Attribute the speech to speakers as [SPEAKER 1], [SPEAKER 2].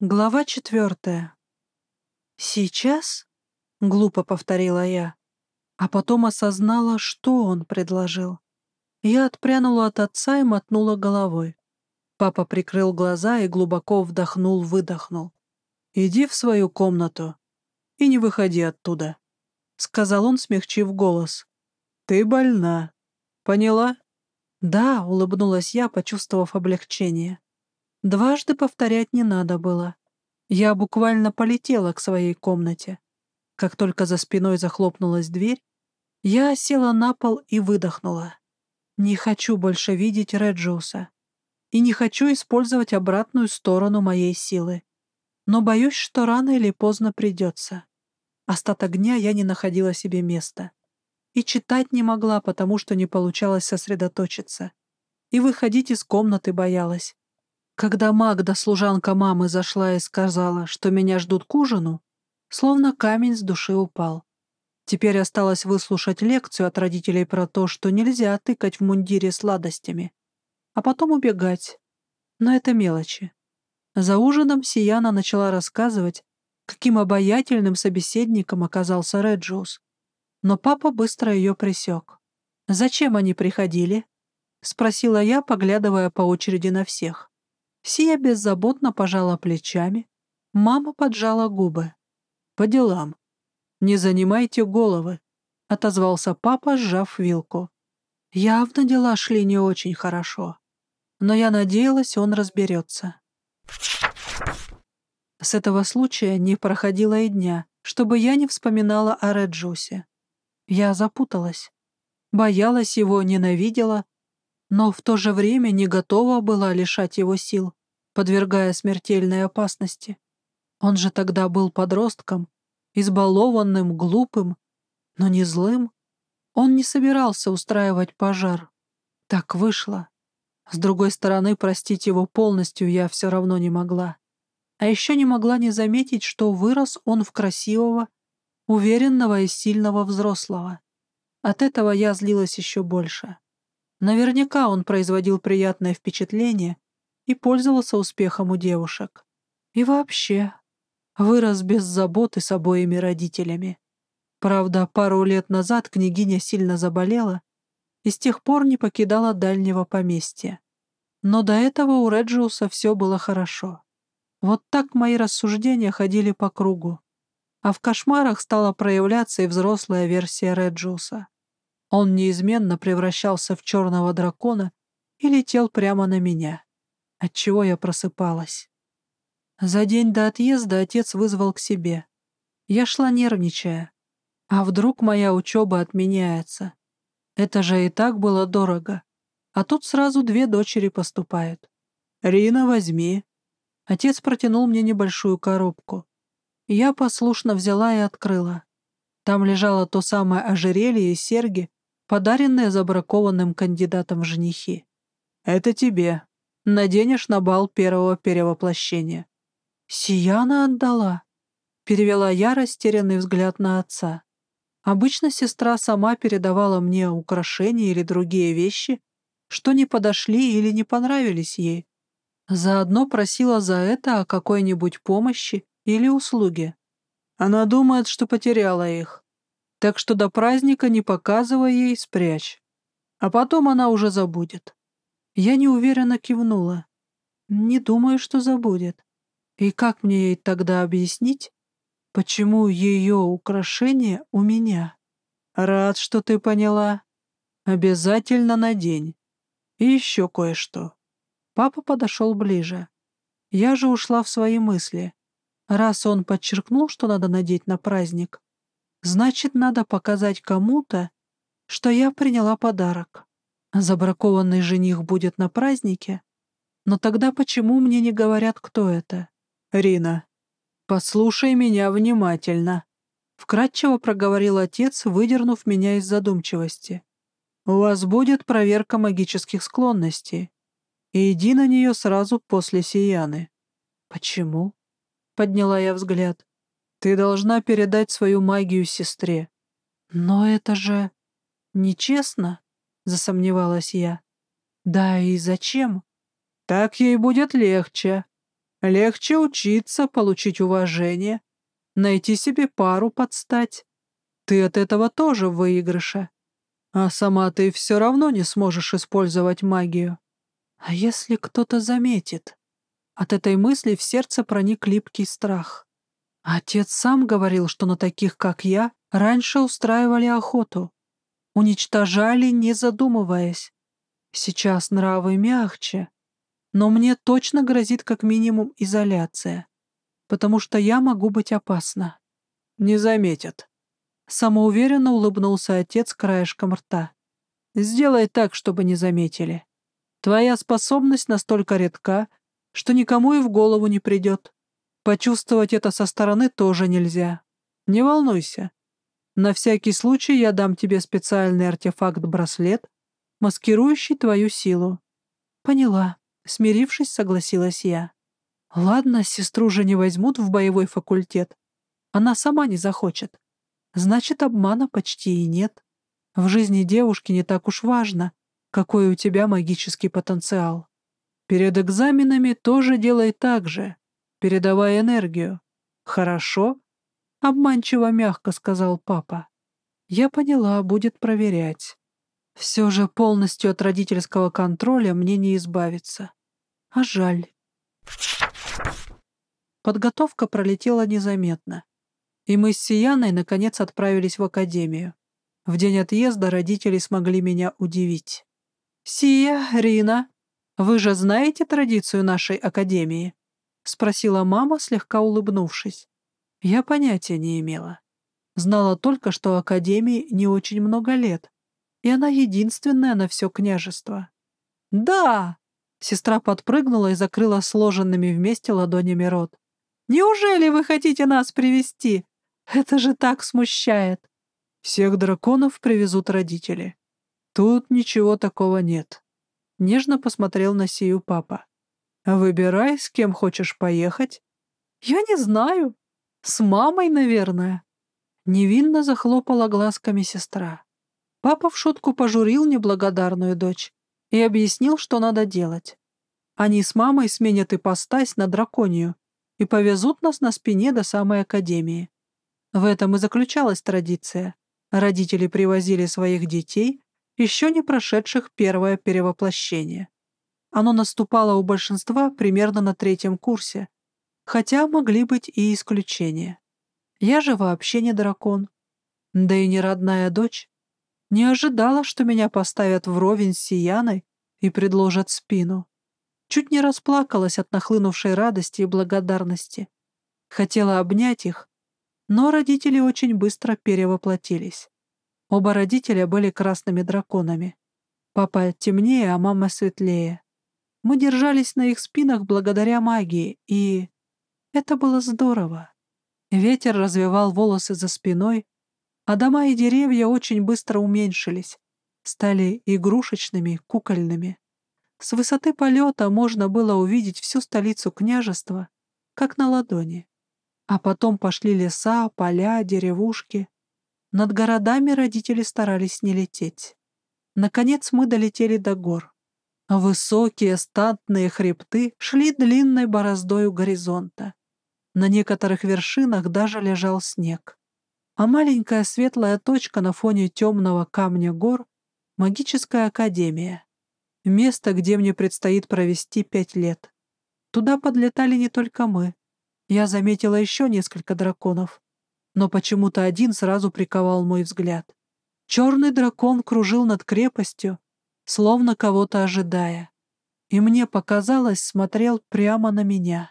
[SPEAKER 1] Глава четвертая. «Сейчас?» — глупо повторила я, а потом осознала, что он предложил. Я отпрянула от отца и мотнула головой. Папа прикрыл глаза и глубоко вдохнул-выдохнул. «Иди в свою комнату и не выходи оттуда», — сказал он, смягчив голос. «Ты больна. Поняла?» «Да», — улыбнулась я, почувствовав облегчение. Дважды повторять не надо было. Я буквально полетела к своей комнате. Как только за спиной захлопнулась дверь, я села на пол и выдохнула. Не хочу больше видеть Реджиуса. И не хочу использовать обратную сторону моей силы. Но боюсь, что рано или поздно придется. Остаток дня я не находила себе места. И читать не могла, потому что не получалось сосредоточиться. И выходить из комнаты боялась. Когда Магда, служанка мамы, зашла и сказала, что меня ждут к ужину, словно камень с души упал. Теперь осталось выслушать лекцию от родителей про то, что нельзя тыкать в мундире сладостями, а потом убегать. Но это мелочи. За ужином Сияна начала рассказывать, каким обаятельным собеседником оказался Реджиус. Но папа быстро ее присек. «Зачем они приходили?» — спросила я, поглядывая по очереди на всех. Сия беззаботно пожала плечами. Мама поджала губы. «По делам. Не занимайте головы», — отозвался папа, сжав вилку. Явно дела шли не очень хорошо. Но я надеялась, он разберется. С этого случая не проходило и дня, чтобы я не вспоминала о Реджусе. Я запуталась. Боялась его, ненавидела, но в то же время не готова была лишать его сил подвергая смертельной опасности. Он же тогда был подростком, избалованным, глупым, но не злым. Он не собирался устраивать пожар. Так вышло. С другой стороны, простить его полностью я все равно не могла. А еще не могла не заметить, что вырос он в красивого, уверенного и сильного взрослого. От этого я злилась еще больше. Наверняка он производил приятное впечатление, и пользовался успехом у девушек. И вообще, вырос без заботы с обоими родителями. Правда, пару лет назад княгиня сильно заболела и с тех пор не покидала дальнего поместья. Но до этого у Реджиуса все было хорошо. Вот так мои рассуждения ходили по кругу. А в кошмарах стала проявляться и взрослая версия Реджиуса. Он неизменно превращался в черного дракона и летел прямо на меня отчего я просыпалась. За день до отъезда отец вызвал к себе. Я шла нервничая. А вдруг моя учеба отменяется? Это же и так было дорого. А тут сразу две дочери поступают. «Рина, возьми». Отец протянул мне небольшую коробку. Я послушно взяла и открыла. Там лежало то самое ожерелье и серьги, подаренные забракованным кандидатом в женихи. «Это тебе», наденешь на бал первого перевоплощения». «Сияна отдала», — перевела я растерянный взгляд на отца. Обычно сестра сама передавала мне украшения или другие вещи, что не подошли или не понравились ей. Заодно просила за это о какой-нибудь помощи или услуге. Она думает, что потеряла их. Так что до праздника не показывай ей, спрячь. А потом она уже забудет. Я неуверенно кивнула. Не думаю, что забудет. И как мне ей тогда объяснить, почему ее украшение у меня? Рад, что ты поняла. Обязательно надень. И еще кое-что. Папа подошел ближе. Я же ушла в свои мысли. Раз он подчеркнул, что надо надеть на праздник, значит, надо показать кому-то, что я приняла подарок. Забракованный жених будет на празднике? Но тогда почему мне не говорят, кто это? Рина, послушай меня внимательно. Вкратчиво проговорил отец, выдернув меня из задумчивости. У вас будет проверка магических склонностей. И иди на нее сразу после Сияны. Почему? Подняла я взгляд. Ты должна передать свою магию сестре. Но это же нечестно засомневалась я. Да и зачем? Так ей будет легче. Легче учиться, получить уважение, найти себе пару подстать. Ты от этого тоже в. А сама ты все равно не сможешь использовать магию. А если кто-то заметит? От этой мысли в сердце проник липкий страх. Отец сам говорил, что на таких, как я, раньше устраивали охоту. Уничтожали, не задумываясь. Сейчас нравы мягче. Но мне точно грозит как минимум изоляция. Потому что я могу быть опасна. Не заметят. Самоуверенно улыбнулся отец краешком рта. Сделай так, чтобы не заметили. Твоя способность настолько редка, что никому и в голову не придет. Почувствовать это со стороны тоже нельзя. Не волнуйся. На всякий случай я дам тебе специальный артефакт-браслет, маскирующий твою силу. Поняла. Смирившись, согласилась я. Ладно, сестру же не возьмут в боевой факультет. Она сама не захочет. Значит, обмана почти и нет. В жизни девушки не так уж важно, какой у тебя магический потенциал. Перед экзаменами тоже делай так же передавая энергию. Хорошо? Обманчиво мягко сказал папа. Я поняла, будет проверять. Все же полностью от родительского контроля мне не избавиться. А жаль. Подготовка пролетела незаметно. И мы с Сияной наконец отправились в академию. В день отъезда родители смогли меня удивить. «Сия, Рина, вы же знаете традицию нашей академии?» — спросила мама, слегка улыбнувшись. Я понятия не имела. Знала только, что Академии не очень много лет, и она единственная на все княжество. «Да!» — сестра подпрыгнула и закрыла сложенными вместе ладонями рот. «Неужели вы хотите нас привести? Это же так смущает!» «Всех драконов привезут родители. Тут ничего такого нет», — нежно посмотрел на Сию папа. Выбирай, с кем хочешь поехать. Я не знаю. С мамой, наверное. Невинно захлопала глазками сестра. Папа в шутку пожурил неблагодарную дочь и объяснил, что надо делать. Они с мамой сменят ипостась на драконию и повезут нас на спине до самой академии. В этом и заключалась традиция. Родители привозили своих детей, еще не прошедших первое перевоплощение. Оно наступало у большинства примерно на третьем курсе, хотя могли быть и исключения. Я же вообще не дракон. Да и не родная дочь. Не ожидала, что меня поставят вровень с Сияной и предложат спину. Чуть не расплакалась от нахлынувшей радости и благодарности. Хотела обнять их, но родители очень быстро перевоплотились. Оба родителя были красными драконами. Папа темнее, а мама светлее. Мы держались на их спинах благодаря магии, и... Это было здорово. Ветер развивал волосы за спиной, а дома и деревья очень быстро уменьшились, стали игрушечными, кукольными. С высоты полета можно было увидеть всю столицу княжества, как на ладони. А потом пошли леса, поля, деревушки. Над городами родители старались не лететь. Наконец мы долетели до гор. Высокие статные хребты шли длинной бороздой у горизонта. На некоторых вершинах даже лежал снег. А маленькая светлая точка на фоне темного камня гор — магическая академия. Место, где мне предстоит провести пять лет. Туда подлетали не только мы. Я заметила еще несколько драконов. Но почему-то один сразу приковал мой взгляд. Черный дракон кружил над крепостью, словно кого-то ожидая. И мне показалось, смотрел прямо на меня.